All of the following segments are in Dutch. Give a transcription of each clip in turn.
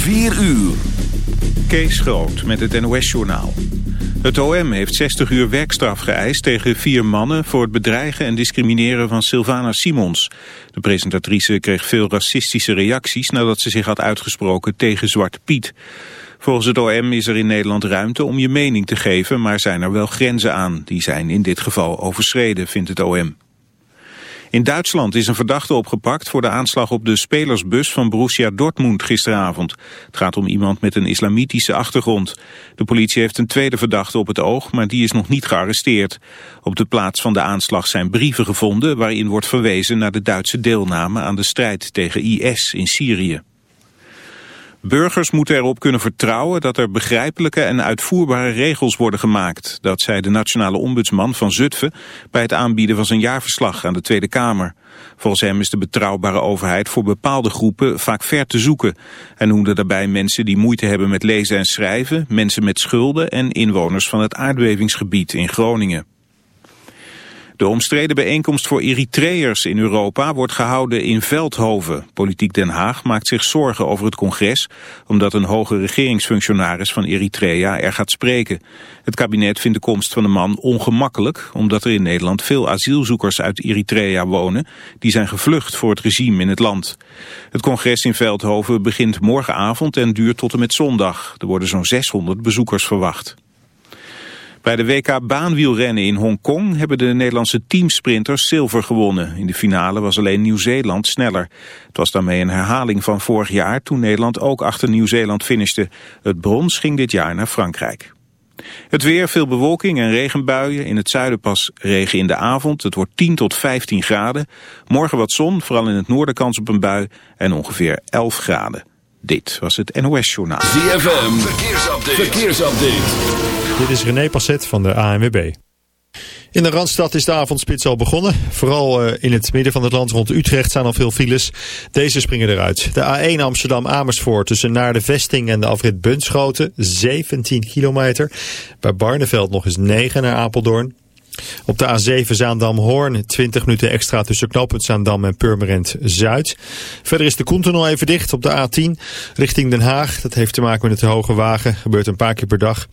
4 uur. Kees Groot met het NOS-journaal. Het OM heeft 60 uur werkstraf geëist tegen vier mannen... voor het bedreigen en discrimineren van Sylvana Simons. De presentatrice kreeg veel racistische reacties... nadat ze zich had uitgesproken tegen Zwarte Piet. Volgens het OM is er in Nederland ruimte om je mening te geven... maar zijn er wel grenzen aan. Die zijn in dit geval overschreden, vindt het OM. In Duitsland is een verdachte opgepakt voor de aanslag op de spelersbus van Borussia Dortmund gisteravond. Het gaat om iemand met een islamitische achtergrond. De politie heeft een tweede verdachte op het oog, maar die is nog niet gearresteerd. Op de plaats van de aanslag zijn brieven gevonden waarin wordt verwezen naar de Duitse deelname aan de strijd tegen IS in Syrië. Burgers moeten erop kunnen vertrouwen dat er begrijpelijke en uitvoerbare regels worden gemaakt. Dat zei de nationale ombudsman van Zutphen bij het aanbieden van zijn jaarverslag aan de Tweede Kamer. Volgens hem is de betrouwbare overheid voor bepaalde groepen vaak ver te zoeken. Hij noemde daarbij mensen die moeite hebben met lezen en schrijven, mensen met schulden en inwoners van het aardbevingsgebied in Groningen. De omstreden bijeenkomst voor Eritreërs in Europa wordt gehouden in Veldhoven. Politiek Den Haag maakt zich zorgen over het congres... omdat een hoge regeringsfunctionaris van Eritrea er gaat spreken. Het kabinet vindt de komst van de man ongemakkelijk... omdat er in Nederland veel asielzoekers uit Eritrea wonen... die zijn gevlucht voor het regime in het land. Het congres in Veldhoven begint morgenavond en duurt tot en met zondag. Er worden zo'n 600 bezoekers verwacht. Bij de WK baanwielrennen in Hongkong hebben de Nederlandse teamsprinters zilver gewonnen. In de finale was alleen Nieuw-Zeeland sneller. Het was daarmee een herhaling van vorig jaar toen Nederland ook achter Nieuw-Zeeland finishte. Het brons ging dit jaar naar Frankrijk. Het weer, veel bewolking en regenbuien. In het zuiden pas regen in de avond. Het wordt 10 tot 15 graden. Morgen wat zon, vooral in het noorden kans op een bui. En ongeveer 11 graden. Dit was het NOS Journaal. ZFM, verkeersupdate. verkeersupdate. Dit is René Passet van de ANWB. In de Randstad is de avondspits al begonnen. Vooral uh, in het midden van het land rond Utrecht staan al veel files. Deze springen eruit. De A1 Amsterdam-Amersfoort tussen naar de vesting en de afrit Bunschoten. 17 kilometer. Bij Barneveld nog eens 9 naar Apeldoorn. Op de A7 Zaandam-Hoorn 20 minuten extra tussen knooppunt Zaandam en Purmerend Zuid. Verder is de Koentunnel even dicht op de A10 richting Den Haag. Dat heeft te maken met het hoge wagen. Gebeurt een paar keer per dag.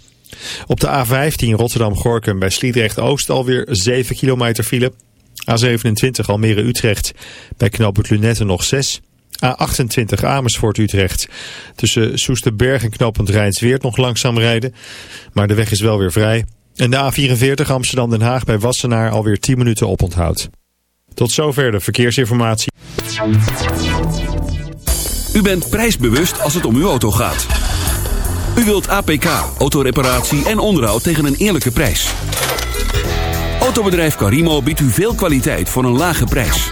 Op de A15 Rotterdam-Gorkum bij Sliedrecht-Oost alweer 7 kilometer file. A27 Almere-Utrecht bij knooppunt Lunette nog 6. A28 Amersfoort-Utrecht. Tussen Soesterberg en knooppunt Rijnsweert nog langzaam rijden. Maar de weg is wel weer vrij. En de A44 Amsterdam-Den Haag bij Wassenaar alweer 10 minuten oponthoud. Tot zover de verkeersinformatie. U bent prijsbewust als het om uw auto gaat. U wilt APK, autoreparatie en onderhoud tegen een eerlijke prijs. Autobedrijf Carimo biedt u veel kwaliteit voor een lage prijs.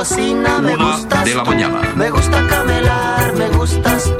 cocina, me gusta. de la mañana. Me gusta camelar, me gustas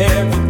Everything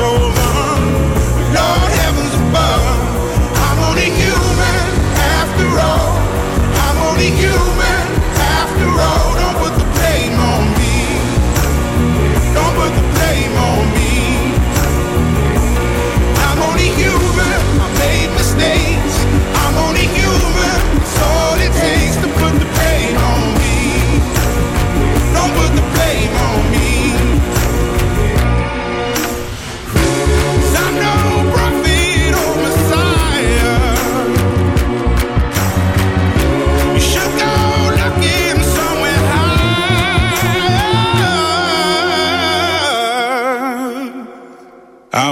soul.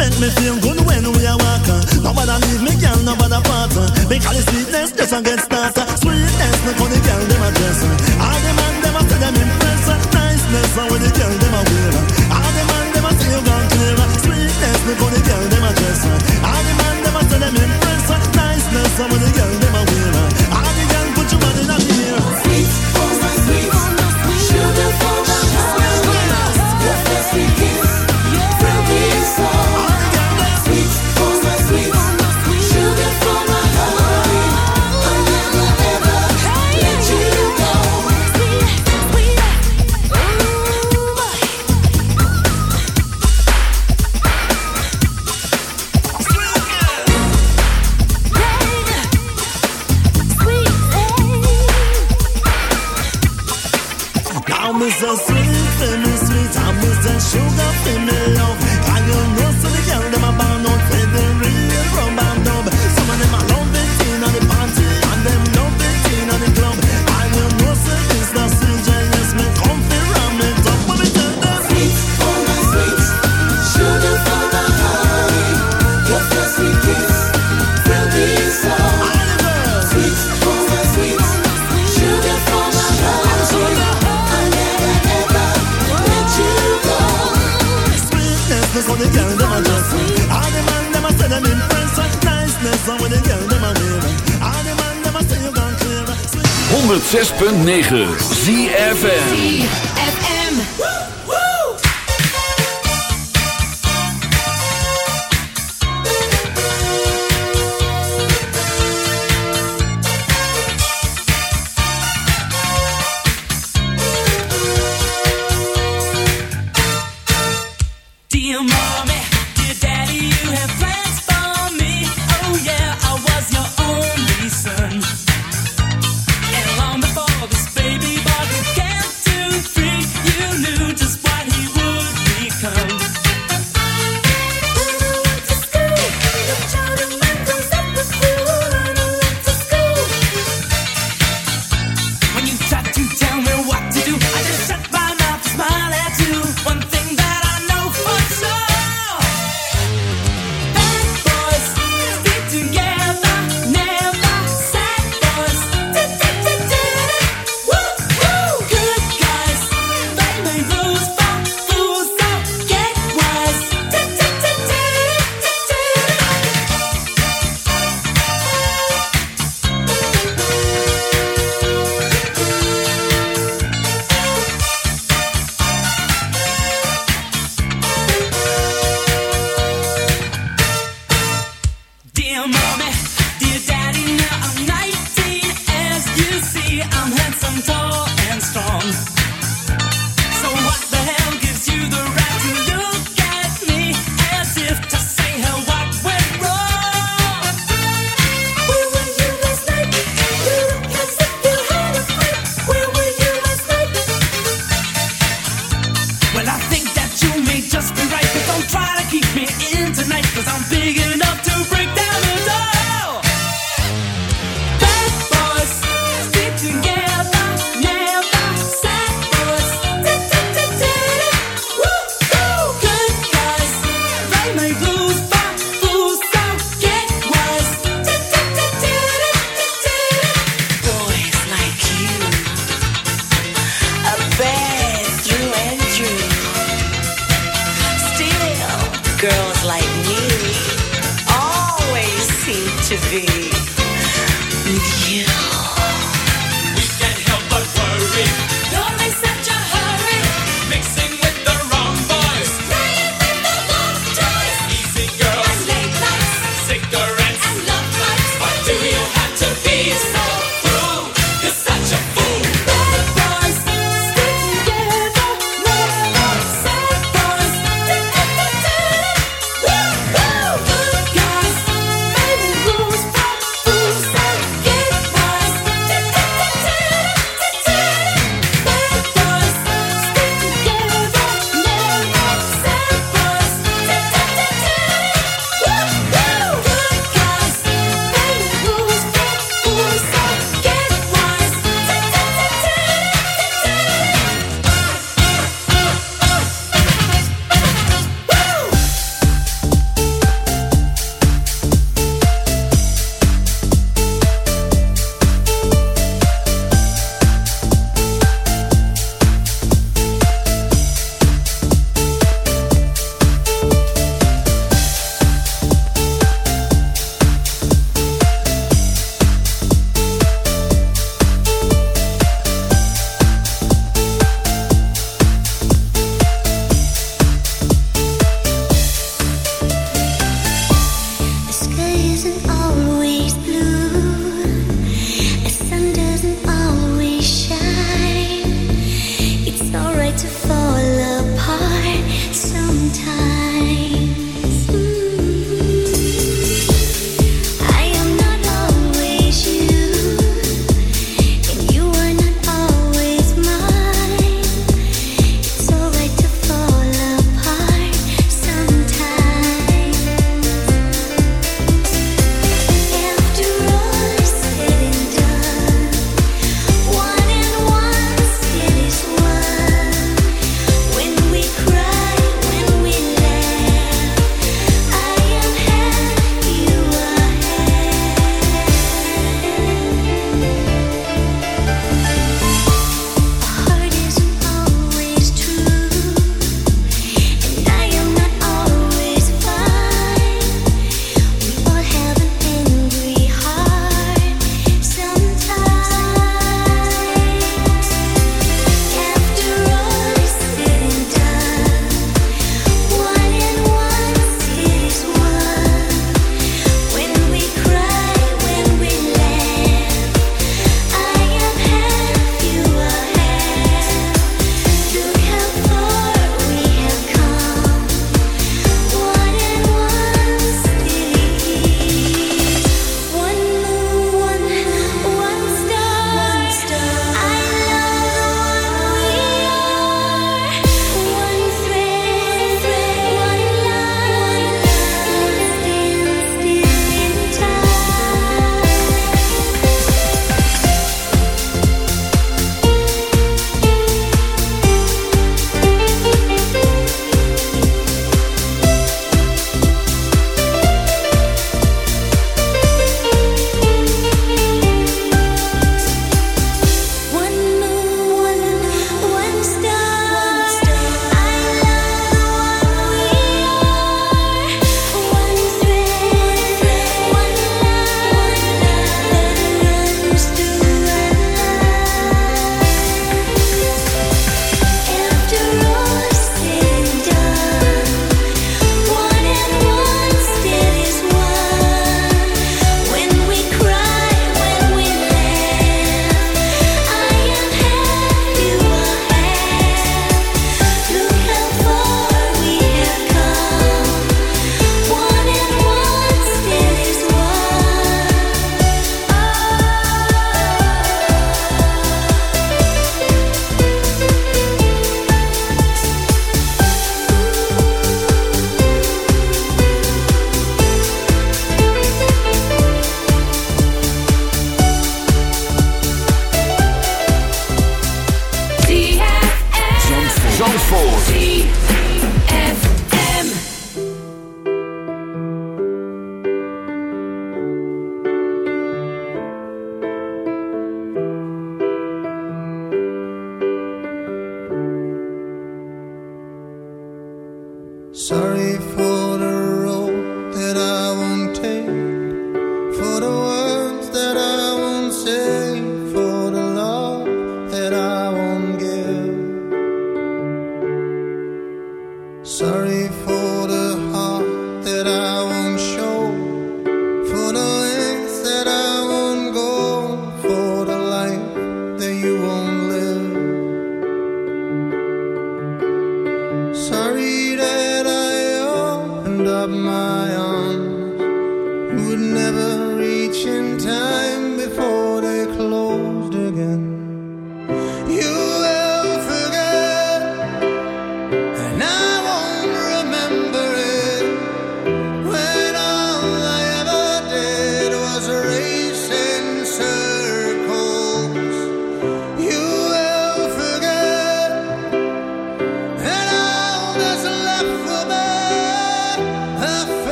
make me feel good when we are walking. Nobody leave me, girl, nobody part. Because the sweetness doesn't get started. Sweetness. 106.9 ZFM. Lose,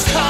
was coming.